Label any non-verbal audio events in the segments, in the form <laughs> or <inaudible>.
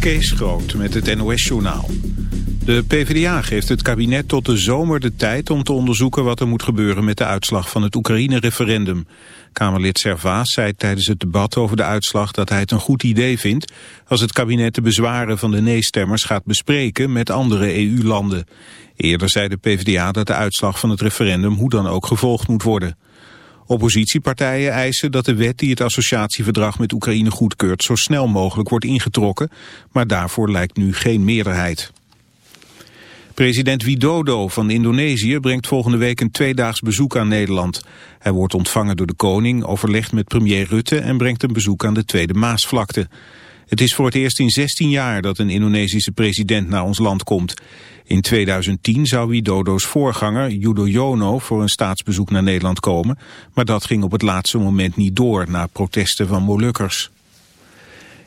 Kees Groot met het NOS-journaal. De PvdA geeft het kabinet tot de zomer de tijd om te onderzoeken wat er moet gebeuren met de uitslag van het Oekraïne-referendum. Kamerlid Servaas zei tijdens het debat over de uitslag dat hij het een goed idee vindt als het kabinet de bezwaren van de nee-stemmers gaat bespreken met andere EU-landen. Eerder zei de PvdA dat de uitslag van het referendum hoe dan ook gevolgd moet worden. Oppositiepartijen eisen dat de wet die het associatieverdrag met Oekraïne goedkeurt zo snel mogelijk wordt ingetrokken, maar daarvoor lijkt nu geen meerderheid. President Widodo van Indonesië brengt volgende week een tweedaags bezoek aan Nederland. Hij wordt ontvangen door de koning, overlegt met premier Rutte en brengt een bezoek aan de Tweede Maasvlakte. Het is voor het eerst in 16 jaar dat een Indonesische president naar ons land komt. In 2010 zou Widodo's voorganger Yudhoyono voor een staatsbezoek naar Nederland komen, maar dat ging op het laatste moment niet door na protesten van Molukkers.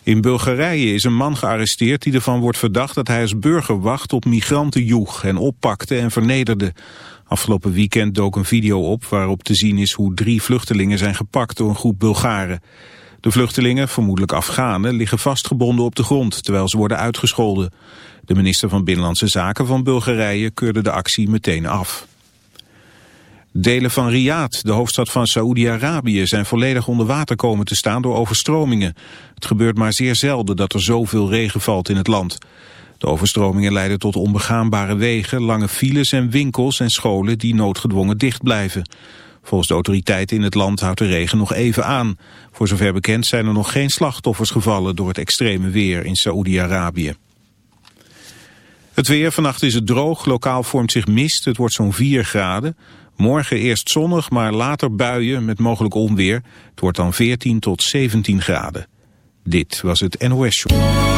In Bulgarije is een man gearresteerd die ervan wordt verdacht dat hij als burgerwacht op migranten joeg en oppakte en vernederde. Afgelopen weekend dook een video op waarop te zien is hoe drie vluchtelingen zijn gepakt door een groep Bulgaren. De vluchtelingen, vermoedelijk Afghanen, liggen vastgebonden op de grond terwijl ze worden uitgescholden. De minister van Binnenlandse Zaken van Bulgarije keurde de actie meteen af. Delen van Riyadh, de hoofdstad van Saoedi-Arabië, zijn volledig onder water komen te staan door overstromingen. Het gebeurt maar zeer zelden dat er zoveel regen valt in het land. De overstromingen leiden tot onbegaanbare wegen, lange files en winkels en scholen die noodgedwongen dicht blijven. Volgens de autoriteiten in het land houdt de regen nog even aan. Voor zover bekend zijn er nog geen slachtoffers gevallen door het extreme weer in Saoedi-Arabië. Het weer, vannacht is het droog, lokaal vormt zich mist, het wordt zo'n 4 graden. Morgen eerst zonnig, maar later buien met mogelijk onweer. Het wordt dan 14 tot 17 graden. Dit was het NOS Show.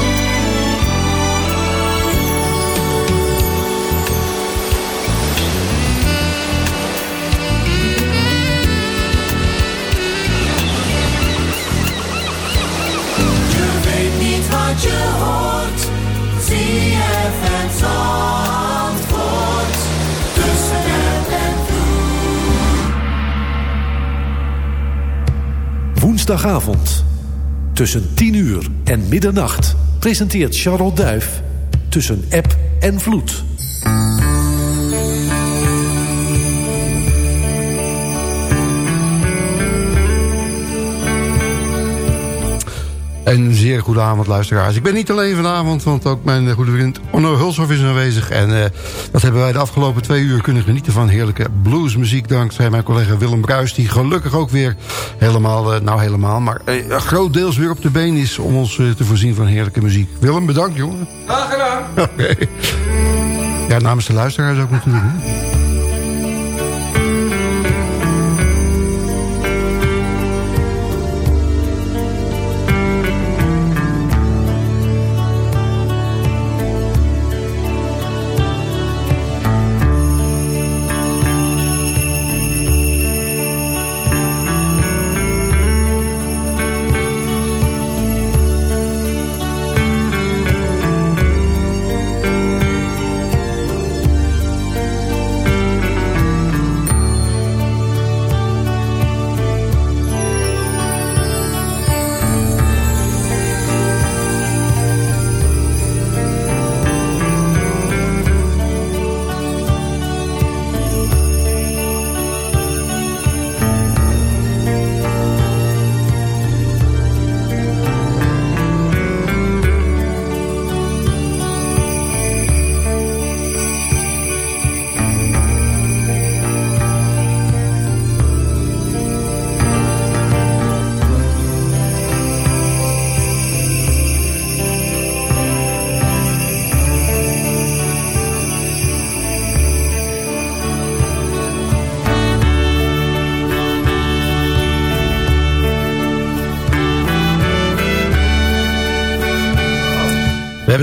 Woensdagavond. Tussen 10 uur en middernacht presenteert Charlotte Duif Tussen App en Vloed. Een zeer goede avond, luisteraars. Ik ben niet alleen vanavond, want ook mijn goede vriend Onno Hulshoff is aanwezig. En uh, dat hebben wij de afgelopen twee uur kunnen genieten van heerlijke bluesmuziek. Dankzij mijn collega Willem Bruis, die gelukkig ook weer helemaal, uh, nou helemaal, maar uh, grootdeels weer op de been is om ons te voorzien van heerlijke muziek. Willem, bedankt jongen. Graag gedaan. <laughs> Oké. Okay. Ja, namens de luisteraars ook natuurlijk. Hè?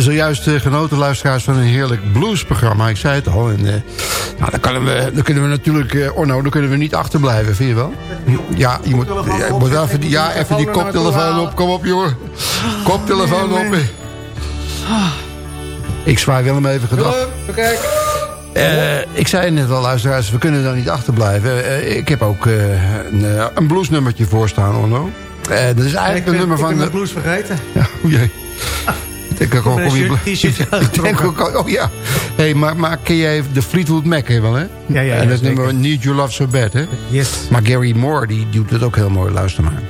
Hebben zojuist uh, genoten, luisteraars, van een heerlijk bluesprogramma. Ik zei het al. En, uh, nou, dan, kunnen we, dan kunnen we natuurlijk... Uh, Orno, dan kunnen we niet achterblijven, vind je wel? Ja, je moet, ja, moet even, die, ja, even die koptelefoon op. Kom op, jongen. Koptelefoon op. Ik zwaai Willem even gedacht. Uh, ik zei net al, luisteraars, we kunnen daar niet achterblijven. Uh, ik heb ook uh, een, een bluesnummertje voor staan, Orno. dat is eigenlijk een nummer van... Ik ben de blues vergeten. Ja, o jee. Denk ook, kom je, ik denk <laughs> ook, oh ja. Hey, maar, maar ken jij de Fleetwood Mac wel, hè? Ja, ja. En dat nummer Need Your Love So Bad, hè? Yes. Maar Gary Moore, die doet het ook heel mooi. Luister maar.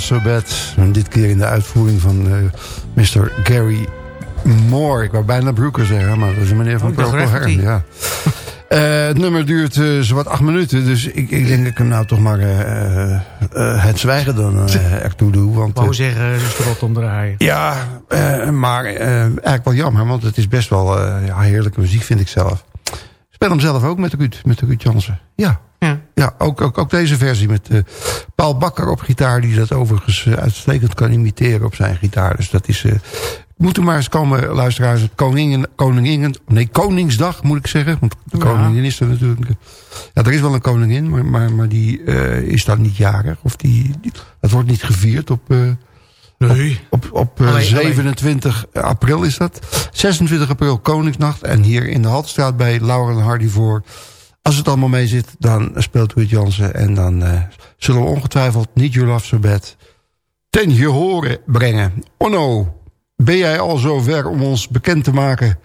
Love So Bad. En dit keer in de uitvoering van uh, Mr. Gary Moore. Ik wou bijna Brooker zeggen, maar dat is een meneer van oh, Procol Harum. Ja. Uh, het nummer duurt uh, zowat acht minuten. Dus ik, ik denk dat ik hem nou toch maar uh, het zwijgen dan <laughs> ertoe doe. Want, Wou zeggen, dus de rot omdraaien. Ja, maar eigenlijk wel jammer. Want het is best wel ja, heerlijke muziek vind ik zelf. Ik speel hem zelf ook met Ruud, met Ruud Jansen. Ja, ja. ook, ook, ook deze versie met Paul Bakker op gitaar... die dat overigens uitstekend kan imiteren op zijn gitaar. Dus dat is moeten maar eens komen, luisteraars. Koningin, koningin, nee, Koningsdag moet ik zeggen. Want de koningin is er natuurlijk. Ja, er is wel een koningin, maar, maar, maar die uh, is dan niet jarig. Of die, die, dat wordt niet gevierd op... Uh, nee. Op, op, op uh, 27 april is dat. 26 april Koningsnacht. En hier in de Haltstraat bij Laura en Hardy voor. Als het allemaal mee zit, dan speelt Ruud Jansen. En dan zullen we ongetwijfeld niet Your Love So Bad ten je horen brengen. Onno. Ben jij al zover om ons bekend te maken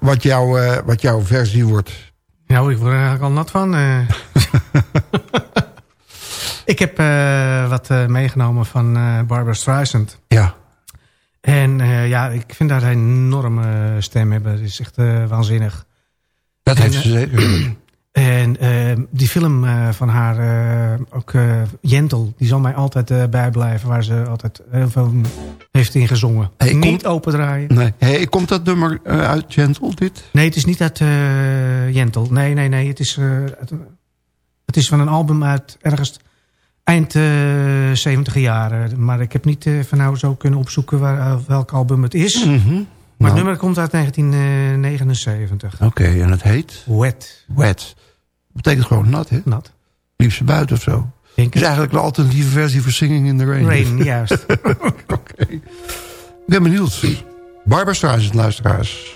wat, jouw, uh, wat jouw versie wordt? Nou, ik word er eigenlijk al nat van. Uh. <laughs> ik heb wat meegenomen van Barbara Streisand. Ja. En ja, ik vind dat hij een enorme stem hebben. Is echt waanzinnig. Dat heeft ze zeker. <clears throat> En uh, die film uh, van haar, uh, ook Jentel, die zal mij altijd bijblijven. Waar ze altijd heel veel heeft in gezongen. Hey, niet opendraaien. Nee. Hey, komt dat nummer uit Jentel, dit? Nee, het is niet uit Jentel. Nee, nee, nee. Het is, het, het, is van een album uit ergens eind 70 jaren. Maar ik heb niet van nou zo kunnen opzoeken waar, welk album het is. Mm -hmm. Maar het nou. nummer komt uit 1979. Oké, okay, en het heet? Wet. Wet betekent gewoon nat, hè? Nat. Liefst buiten of zo. Denk is eigenlijk een alternatieve versie voor Singing in the Rain. Rain, <laughs> juist. Oké. Ik ben benieuwd. Barbara Streisand, luisteraars.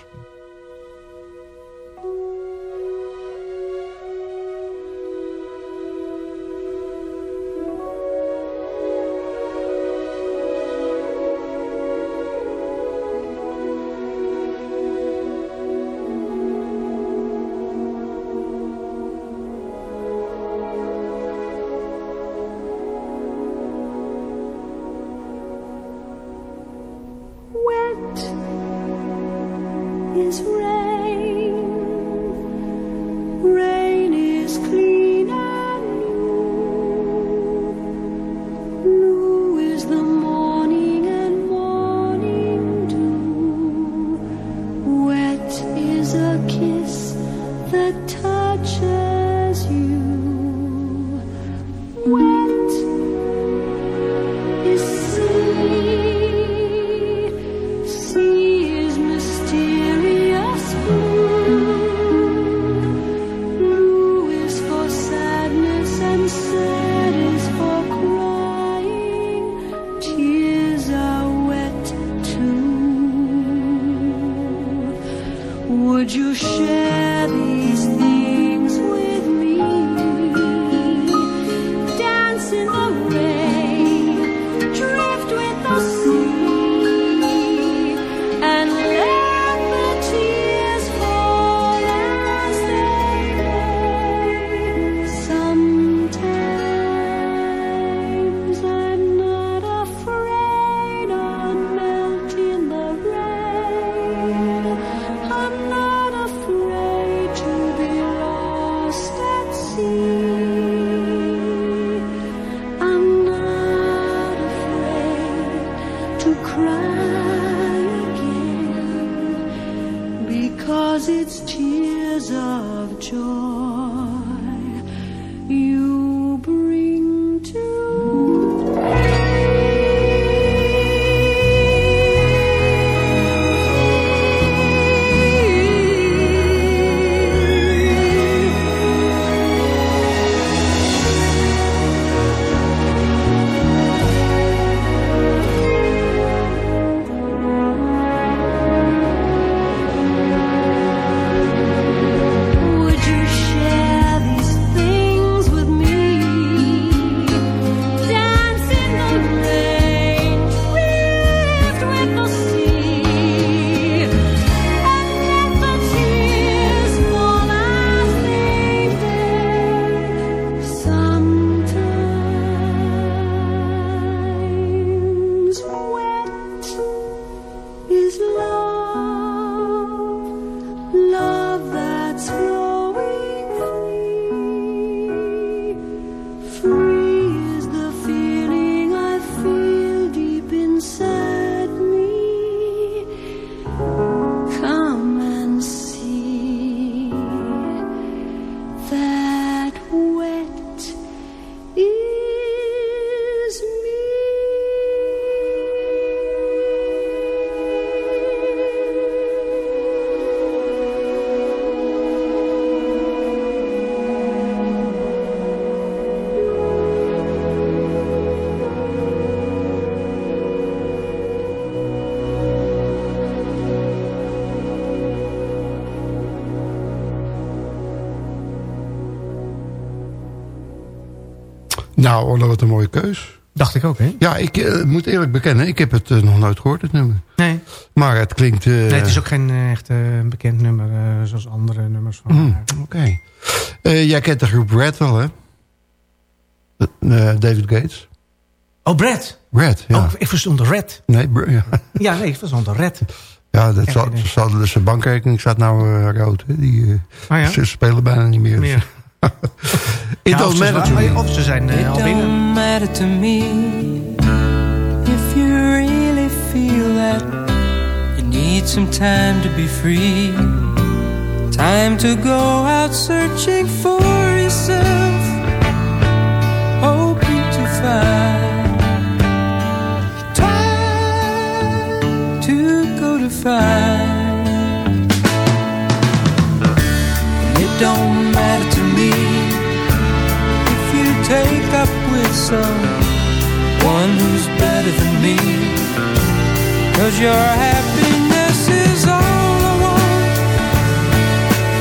Nou, Orlo, wat een mooie keus. Dacht ik ook, hè? Ja, ik eh, moet eerlijk bekennen, ik heb het eh, nog nooit gehoord, het nummer. Nee. Maar het klinkt... eh, nee, het is ook geen echt bekend nummer zoals andere nummers van haar. Oké. Jij kent de groep Red wel, hè? David Gates. Oh, Brad. Red, ja. Oh, ik verstond Red. Nee, Br- ja. <laughs> Ja, nee, ik verstond Red. Ja, dat zal, zal, dus zijn bankrekening staat nou rood. Hè? Die, Oh ja? Ze spelen bijna niet meer. Meer. <laughs> It don't matter to me. of ze zijn eh, It al binnen. don't matter to me if you really feel that you need some time to be free. Time to go out searching for yourself, hoping to find. Time to go to find. It don't matter to me take up with someone who's better than me. Cause your happiness is all I want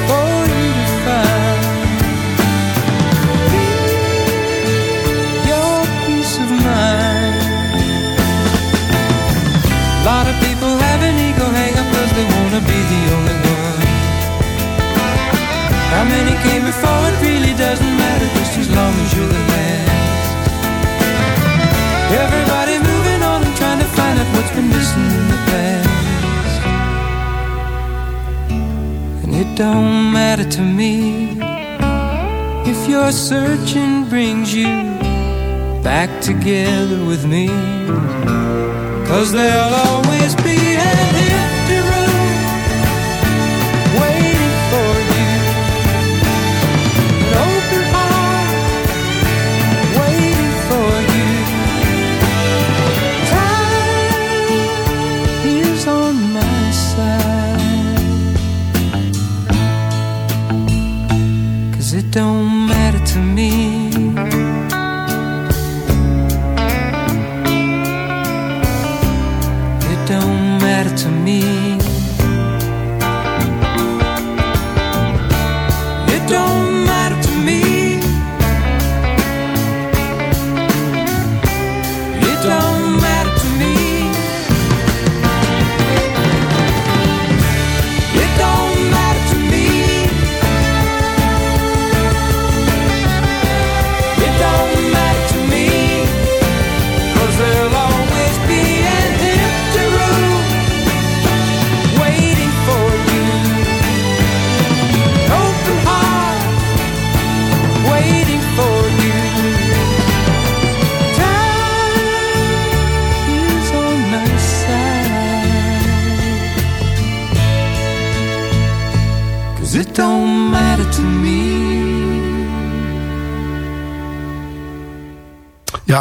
for you to find. Your peace of mind. A lot of people have an ego hang cause they wanna be the only one. How many came before Everybody moving on and trying to find out what's been missing in the past. And it don't matter to me if your searching brings you back together with me. Cause there'll always be don't matter to me.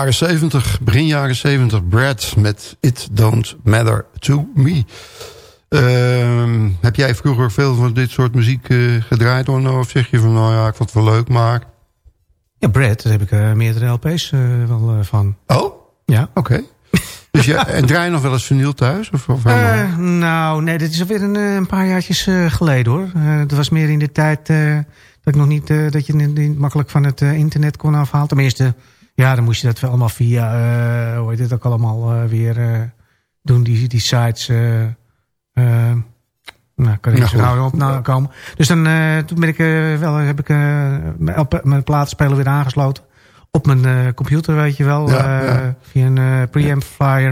Jaren 70, begin jaren 70, Brad met It Don't Matter To Me. Ehm, heb jij vroeger veel van dit soort muziek eh, gedraaid? Of zeg je van, nou ja, ik vond het wel leuk, maar... Ja, Brad, daar heb ik eh, meerdere LP's eh, wel van. Oh, Ja. oké. dus ja, en draai je nog wel eens vinyl thuis? Of, of nou, nee, dit is alweer een, een paar jaartjes geleden hoor. Dat was meer in de tijd dat ik nog niet, dat je niet, makkelijk van het internet kon afhalen. Tenminste, ja, dan moest je dat wel allemaal via, eh, hoe heet het ook allemaal eh, weer eh, doen, die, die sites. nou, kan ik niet zo gauw op nou komen. Dus dan, toen ben ik wel, heb ik mijn, platenspeler weer aangesloten. Op mijn computer, weet je wel. Ja, ja. Via een preamplifier.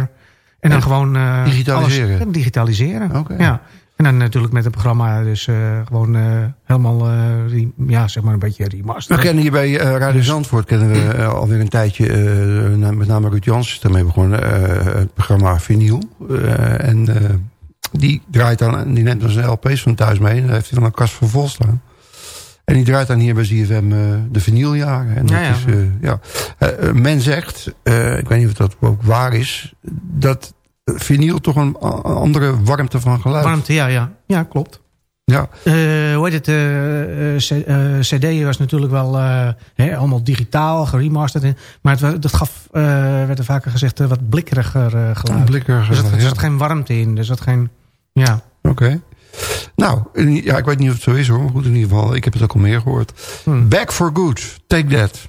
En dan En gewoon... digitaliseren? alles- digitaliseren, Oké. ja. En dan natuurlijk met het programma dus eh, gewoon eh, helemaal, eh, ja, zeg maar een beetje remaster. We kennen hier bij Radio Zandvoort kennen we alweer een tijdje, met name Ruud Jans is daarmee begonnen, het programma Vinyl. En die draait dan, die neemt dan zijn LP's van thuis mee. En daar heeft hij dan een kast van vol staan. En die draait dan hier bij ZFM de vinyljaren. En dat ja. is, ja. Men zegt, ik weet niet of dat ook waar is, dat vinyl toch een andere warmte van geluid. Warmte, ja, ja. Ja, klopt. Ja, Eh, hoe heet het? eh, eh, CD was natuurlijk wel hè, allemaal digitaal, geremasterd. Maar het, dat gaf, werd er vaker gezegd, wat blikkeriger geluid. blikker. Dus er ja. zat geen warmte in. Er zat geen... Ja. Oké. Nou, ja, ik weet niet of het zo is hoor. Maar goed, in ieder geval, ik heb het ook al meer gehoord. Hmm. Back for Good, Take That.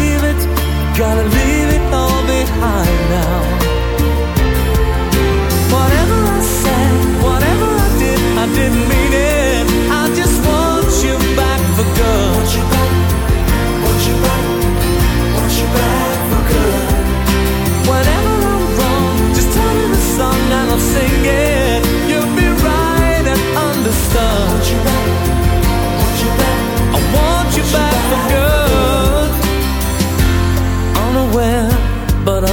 gotta leave it all behind now. Whatever I said, whatever I did, I didn't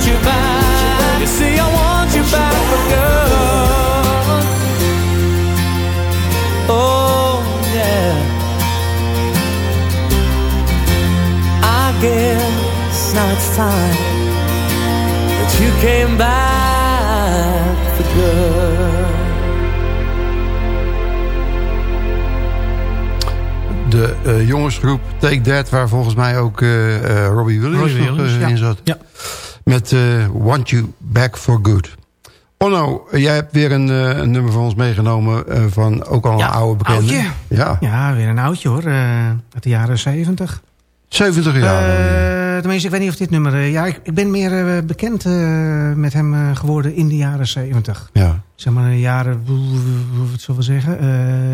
want you back. You see, I want you back for good. Oh yeah. I guess now it's time that you came back for good. De eh, jongensgroep Take That, waar volgens mij ook eh, eh, Robbie Williams, Robbie nog, Williams, ja. in zat. Ja. Met eh, Want You Back For Good. Onno, jij hebt weer een, eh, een nummer van ons meegenomen eh, van ook al een Ja, oude bekende. oudje. Ja, Ja, weer een oudje hoor. eh, uit de jaren 70. 70 jaar. Eh, tenminste, ik weet niet of dit nummer... ja, ik, ik ben meer eh, bekend eh, met hem eh, geworden in de jaren 70. ja. Zeg maar in de jaren, hoe hoe- wat zullen we zeggen, eh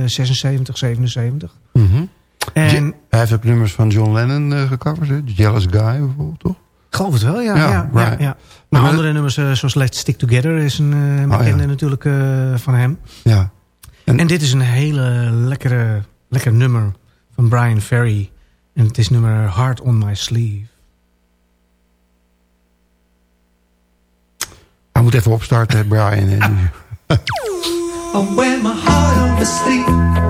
76, 77. Mhm. En Hij heeft ook nummers van John Lennon eh, gecoverd. Hè? The Jealous Guy bijvoorbeeld, toch? Ik geloof het wel, ja. Ja, ja, ja, right. ja. Maar andere nummers eh, zoals Let's Stick Together is een eh, bekende ja. natuurlijk eh, van hem. Ja. En- En dit is een hele lekkere, lekker nummer van Brian Ferry. En het is nummer Heart on My Sleeve. Hij moet even opstarten, Brian. <laughs> I wear my heart on my sleeve.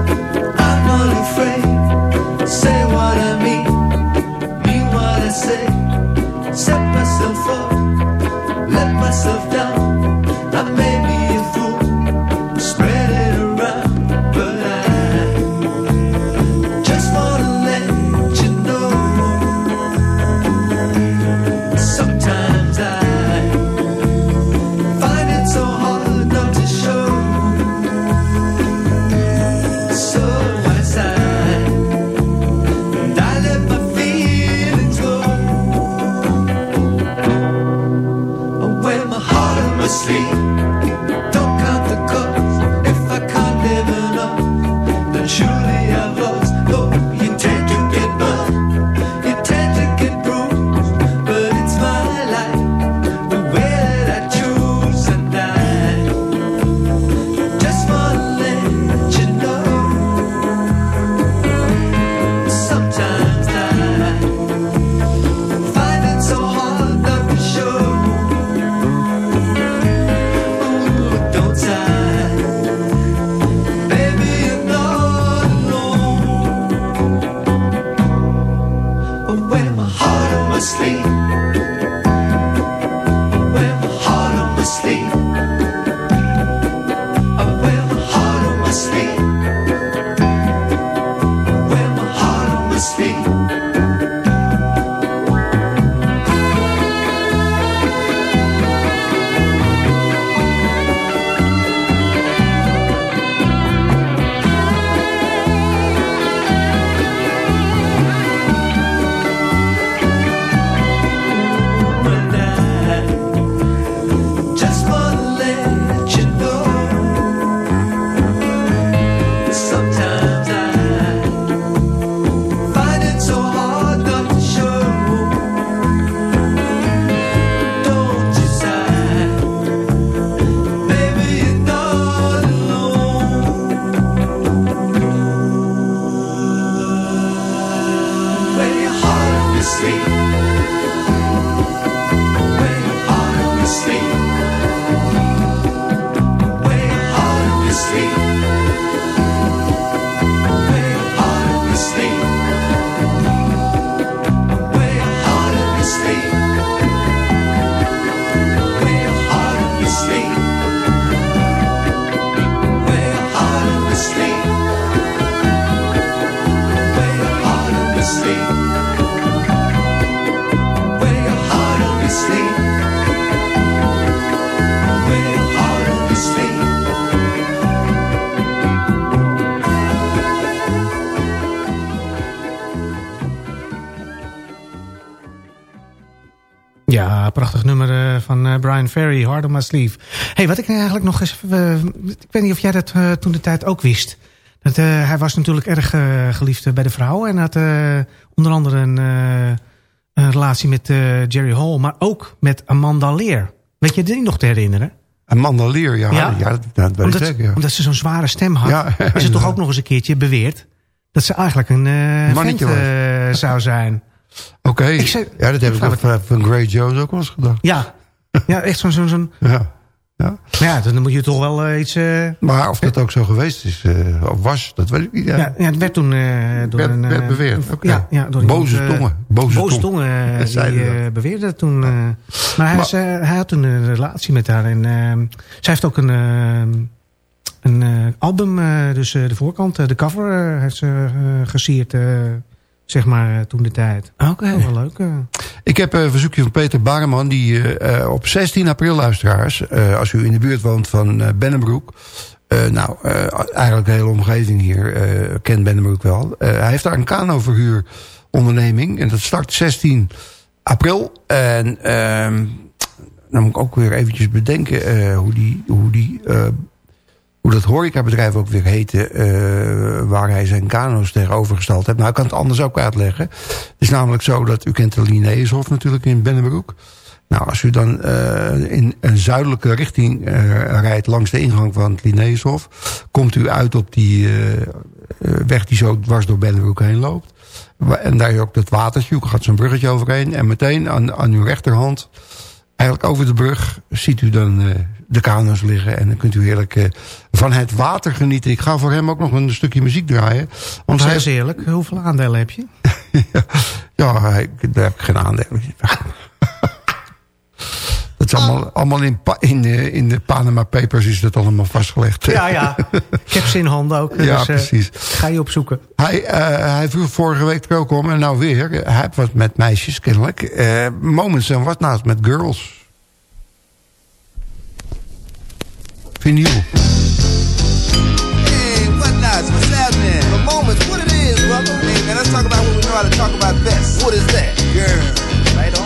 Ferry, Hard on My Sleeve. hey, wat ik eigenlijk nog eens... ik weet niet of jij dat toen de tijd ook wist. Dat, hij was natuurlijk erg geliefd bij de vrouw. En had onder andere een, een relatie met Jerry Hall. Maar ook met Amanda Lear. Weet je die nog te herinneren? Amanda Lear, ja. ja. ja dat, weet omdat, ik zeker, ja. omdat ze zo'n zware stem had. Ja, is het toch ook nog eens een keertje beweerd... dat ze eigenlijk een vent zou zijn. Oké, okay. ja, dat heb ik van, van Grey Jones ook wel eens gedacht. Ja, <laughs> ja echt zo'n... Zo, zo ja. Ja. ja, dan moet je toch wel uh, iets... Uh, maar of dat ook zo geweest is, uh, of was, dat weet ik niet. Ja, ja, ja het werd toen door werd, een... werd beweerd. Okay. Ja, ja, door boze tongen. Boze, boze tongen, <laughs> die beweerden toen. maar hij, maar, hij, had toen een relatie met haar. En zij heeft ook een, een album, dus de voorkant, de cover, heeft ze gesierd zeg maar, toen de tijd. Oké. Okay. wel leuk. Uh. Ik heb een verzoekje van Peter Bareman, die uh, op 16 april, luisteraars, uh, als u in de buurt woont van uh, Bennenbroek, nou, eigenlijk de hele omgeving hier kent Bennenbroek wel. hij heeft daar een kanoverhuuronderneming en dat start 16 april. En ehm, dan moet ik ook weer eventjes bedenken hoe die, hoe die hoe dat horecabedrijf ook weer heette... Uh, waar hij zijn kano's tegenovergesteld heeft. Nou, ik kan het anders ook uitleggen. Het is namelijk zo dat u kent de Linnaeushof natuurlijk in Bennebroek. Nou, als u dan uh, in een zuidelijke richting uh, rijdt langs de ingang van het Linnaeushof... komt u uit op die weg die zo dwars door Bennebroek heen loopt. En daar is ook dat watertje, u gaat zo'n bruggetje overheen... en meteen aan, aan uw rechterhand, eigenlijk over de brug, ziet u dan de kano's liggen. En dan kunt u heerlijk uh, van het water genieten. Ik ga voor hem ook nog een stukje muziek draaien. Want hij is eerlijk, hoeveel aandelen heb je? <laughs> ja, ik, daar heb ik geen aandelen. <laughs> Dat is allemaal, allemaal in, in, de, in de Panama Papers is dat allemaal vastgelegd. Ja, ja. Ik heb ze in handen ook. <laughs> Ja, dus, uh, precies. Ga je opzoeken. Hij, uh, hij vroeg vorige week ook om en nou weer. Hij heeft wat met meisjes kennelijk. Uh, moments en wat naast met girls. Vinyl. Hey, what nice? What's happening? The moments, what it is, brother? Hey, man, let's talk about what we know how to talk about best. What is that? Girl. Right on.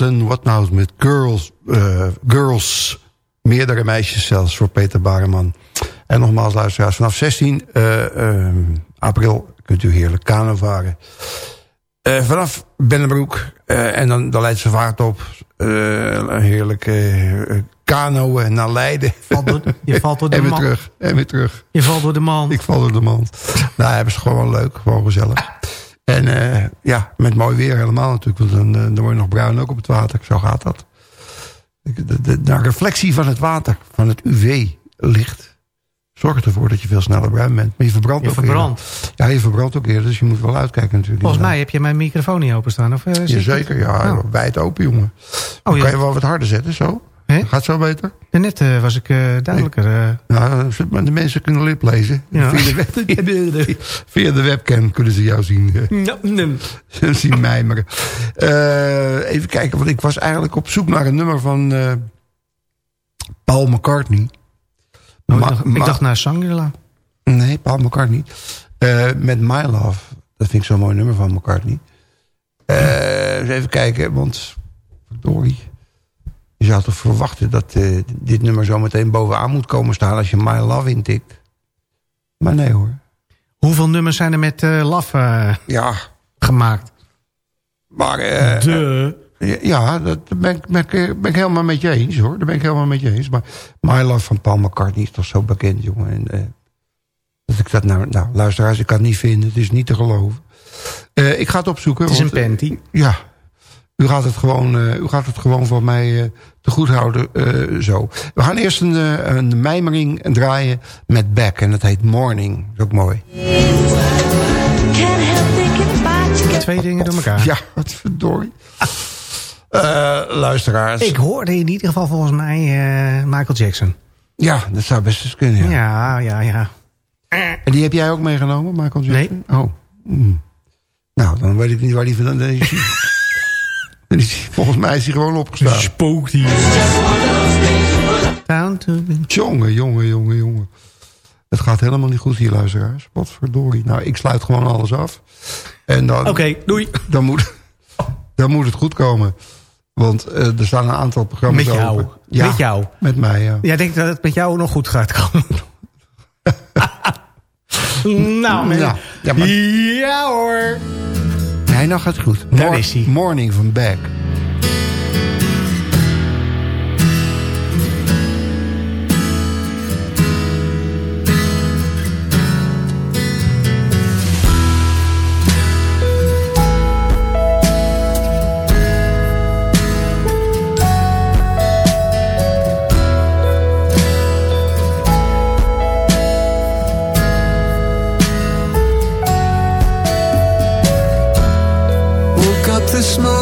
En wat nou met girls, eh, girls. Meerdere meisjes zelfs voor Peter Bareman. En nogmaals luisteraars, vanaf 16 eh, eh, april kunt u heerlijk kano varen. Vanaf Bennebroek en dan, dan leidt ze vaart op. eh, heerlijk eh kanoën naar Leiden. Valt door- je <laughs> valt door de en weer man. terug, en weer terug. Je valt door de man. Ik val door de mand. nou, hebben ze gewoon leuk, gewoon gezellig. En eh, ja, met mooi weer helemaal natuurlijk. Want dan, eh, dan word je nog bruin ook op het water. Zo gaat dat. De, de, de, reflectie van het water, van het UV-licht... zorgt ervoor dat je veel sneller bruin bent. Maar je verbrandt Je ook verbrandt. eerder. Ja, je verbrandt ook eerder. Dus je moet wel uitkijken natuurlijk. Volgens mij heb je mijn microfoon niet openstaan. Of, het? Jazeker, ja. Oh. Wijd open, jongen. Dan Oh, kan ja. je wel wat harder zetten, zo. Hè? Gaat zo beter? Net eh, was ik eh, duidelijker. eh. Ja, maar de mensen kunnen lip lezen. Ja. <laughs> <laughs> Via, de web- via de webcam kunnen ze jou zien. Ja, nee. zien mijmeren. Even kijken, want ik was eigenlijk op zoek naar een nummer van Paul McCartney. Oh, ik, dacht, ma- ik dacht naar Shangri-La. Nee, Paul McCartney. Met My Love. Dat vind ik zo'n mooi nummer van McCartney. Eens even kijken, want... Verdorie. Je zou toch verwachten dat eh, dit nummer zo meteen bovenaan moet komen staan... als je My Love intikt. Maar nee hoor. Hoeveel nummers zijn er met eh laf eh, Ja, gemaakt? maar... De. Ja, dat ben ik, ben, ik, ben ik helemaal met je eens hoor. Daar ben ik helemaal met je eens. Maar My Love van Paul McCartney is toch zo bekend, jongen. En, dat ik dat nou, nou, luisteraars, ik kan het niet vinden. Het is niet te geloven. Ik ga het opzoeken. Het is een want, panty. ja, u gaat het gewoon, eh, u gaat het gewoon voor mij eh, te goed houden eh, zo. We gaan eerst een, een mijmering draaien met Beck. En dat heet Morning. Dat is ook mooi. Twee dingen door elkaar. Ja, wat verdorie. Luisteraars. Ik hoorde in ieder geval volgens mij Michael Jackson. Ja, dat zou best eens kunnen. Ja. Ja, ja, ja. En die heb jij ook meegenomen, Michael Jackson? Nee. Oh. Hmm. Nou, dan weet ik niet waar die vandaan is. hij- Dan is hij- Volgens mij is hij gewoon opgestaan. Spookt hier. Jongen, jongen, jongen, jongen. Het gaat helemaal niet goed hier, luisteraars. Wat verdorie. Nou, ik sluit gewoon alles af. En dan, Oké, doei. dan, moet, dan moet het goed komen. Want eh, er staan een aantal programma's Met jou. open. Ja, Met jou. Met mij, ja. Jij denkt dat het met jou nog goed gaat komen. <laughs> nou, man. Ja, ja, maar- ja hoor. Nee, nou gaat het goed. Daar is hij. Morning van Beck. smoke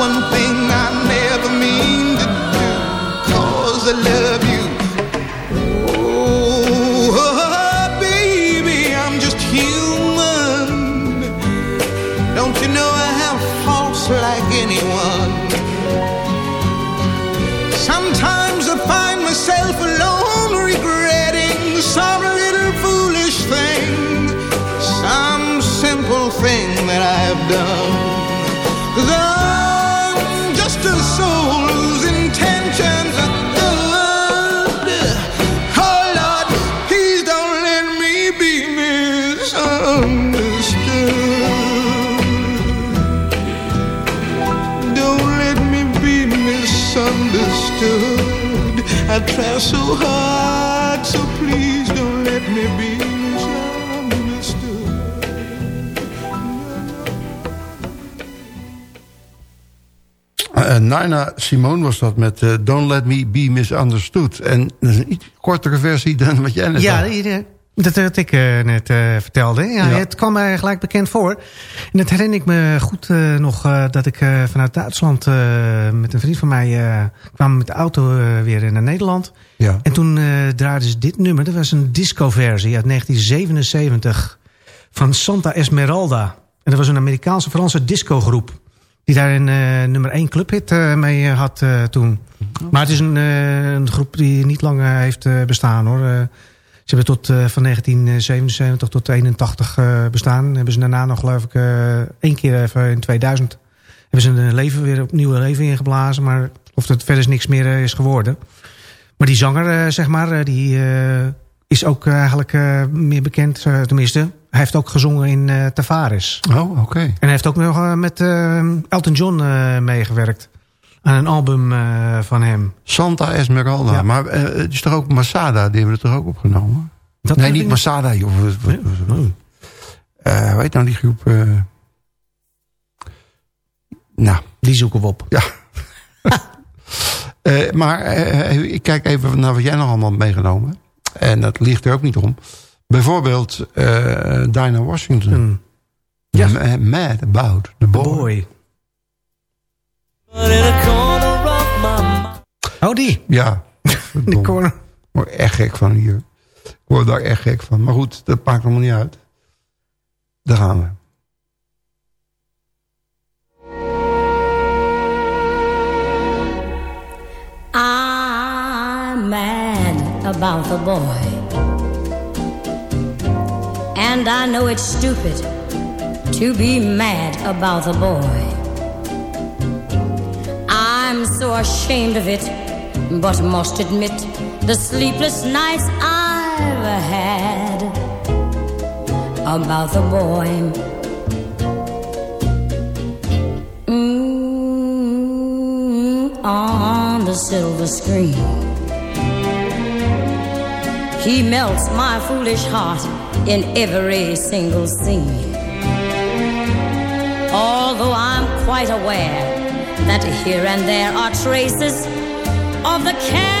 one I try so hard, so please don't let me be Uh, Nina Simone was dat met uh, Don't Let Me Be Misunderstood. En dat is een iets kortere versie dan wat jij net ja, had. Ja, dat, dat ik uh, net uh, vertelde. Ja, ja, Het kwam mij gelijk bekend voor. En dat herinner ik me goed uh, nog dat ik vanuit Duitsland met een vriend van mij kwam met de auto weer naar Nederland. Ja. En toen draaiden ze dit nummer. Dat was een disco-versie uit 1977 van Santa Esmeralda. En dat was een Amerikaanse-Franse discogroep. Die daar een nummer 1 clubhit mee had toen. Maar het is een, een, groep die niet lang heeft bestaan hoor. Ze hebben tot, uh, van 1977 tot 81 uh, bestaan. Hebben ze daarna nog geloof ik uh, één keer even in 2000... hebben ze een leven weer opnieuw leven ingeblazen. Maar of het verder niks meer is geworden. Maar die zanger, zeg maar, die is ook eigenlijk meer bekend. tenminste, hij heeft ook gezongen in Tavares. Oh, oké. Okay. En hij heeft ook nog met Elton John meegewerkt aan een album uh, van hem. Santa Esmeralda. Ja. Maar uh, het is toch ook Masada, die hebben we er toch ook opgenomen? Dat nee, niet Masada. Joh. Nee. Uh, weet nou die groep? nou. Die zoeken we op. Ja. <laughs> maar ik kijk even naar wat jij nog allemaal hebt meegenomen. En dat ligt er ook niet om. Bijvoorbeeld Dinah Washington. Mm. Ja. Mad About the Boy. boy. Oh, die? Ja. <laughs> Die corner. Ik word echt gek van hier. Ik word daar echt gek van. Maar goed, dat maakt allemaal niet uit. Daar gaan we. I'm mad about the boy. And I know it's stupid to be mad about the boy. Ashamed of it, but must admit the sleepless nights I've had about the boy. Mm, on the silver screen, he melts my foolish heart in every single scene. Although I'm quite aware that here and there are traces of the cad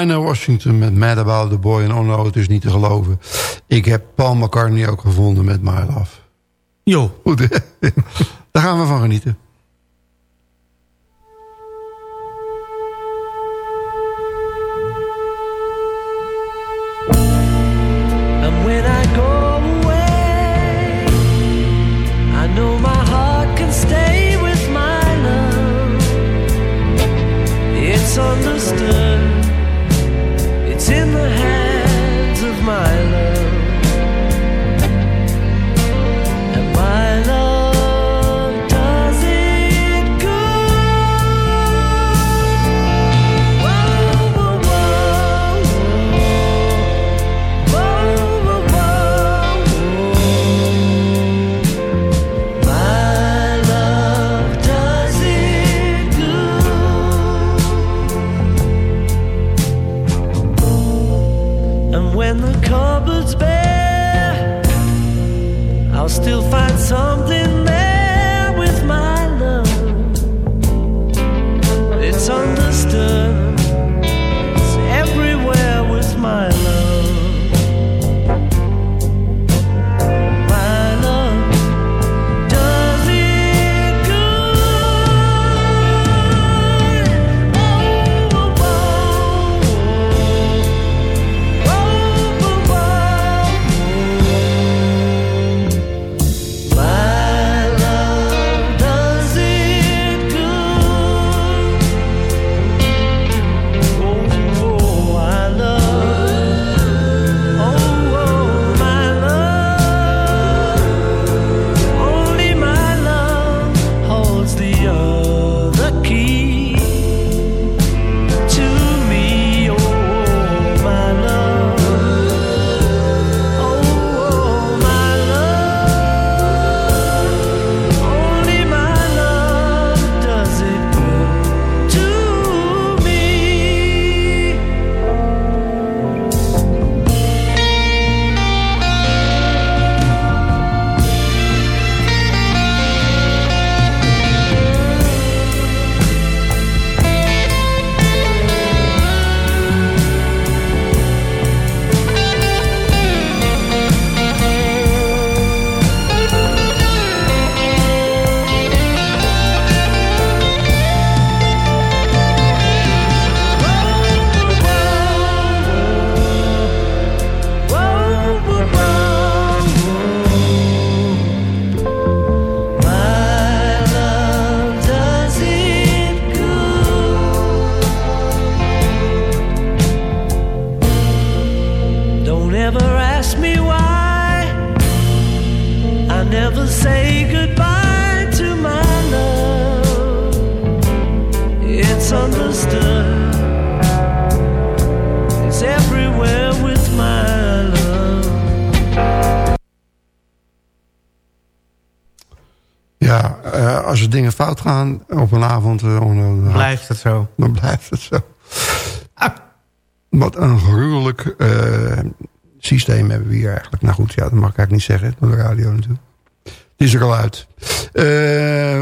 Dinah Washington met Mad About the Boy. En oh no, het is niet te geloven. Ik heb Paul McCartney ook gevonden met My Love. Jo. Goed? <laughs> Daar gaan we van genieten. <laughs> Ah, wat een gruwelijk eh, systeem hebben we hier eigenlijk. Nou goed, ja, dat mag ik eigenlijk niet zeggen. Door de radio natuurlijk. Het is er al uit.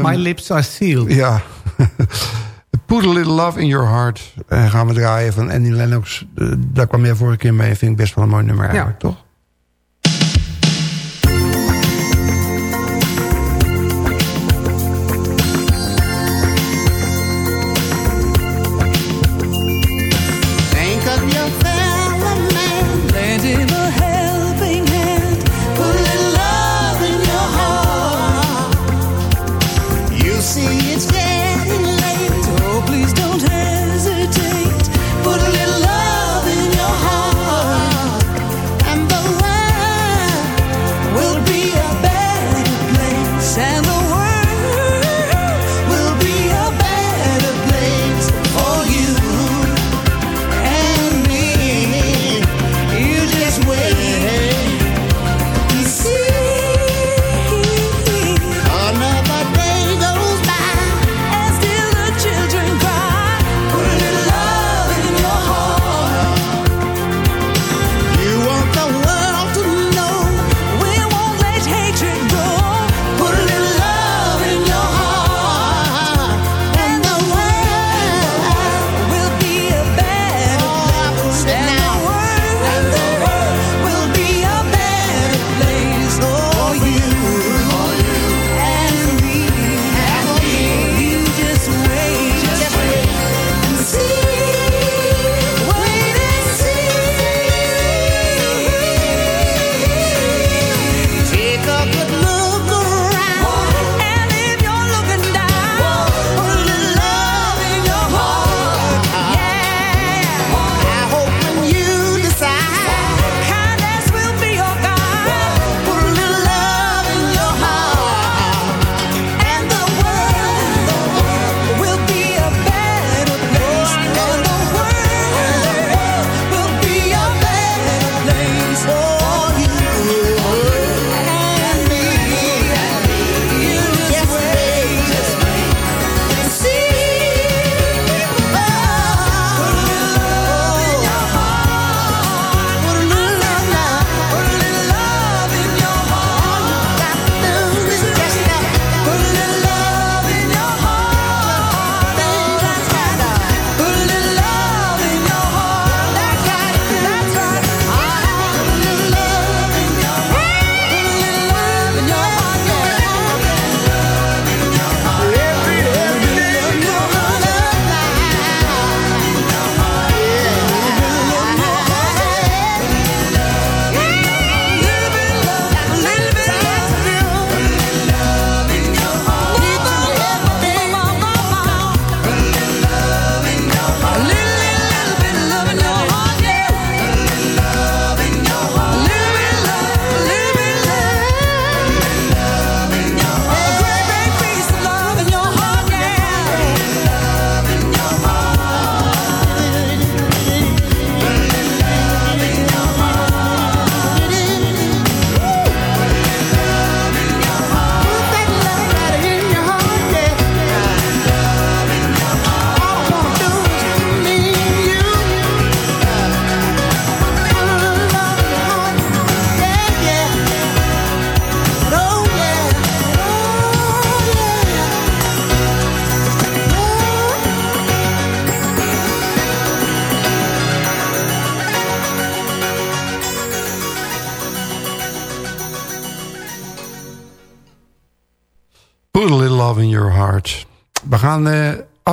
My lips are sealed. Ja. <laughs> Put a little love in your heart. En gaan we draaien van Andy Lennox. Eh, daar kwam jij vorige keer mee. Vind ik best wel een mooi nummer eigenlijk, toch?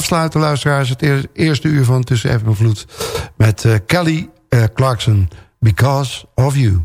Sluiten luisteraars, het eerste uur van Tussen even Vloed... met eh, Kelly eh, Clarkson, Because of You.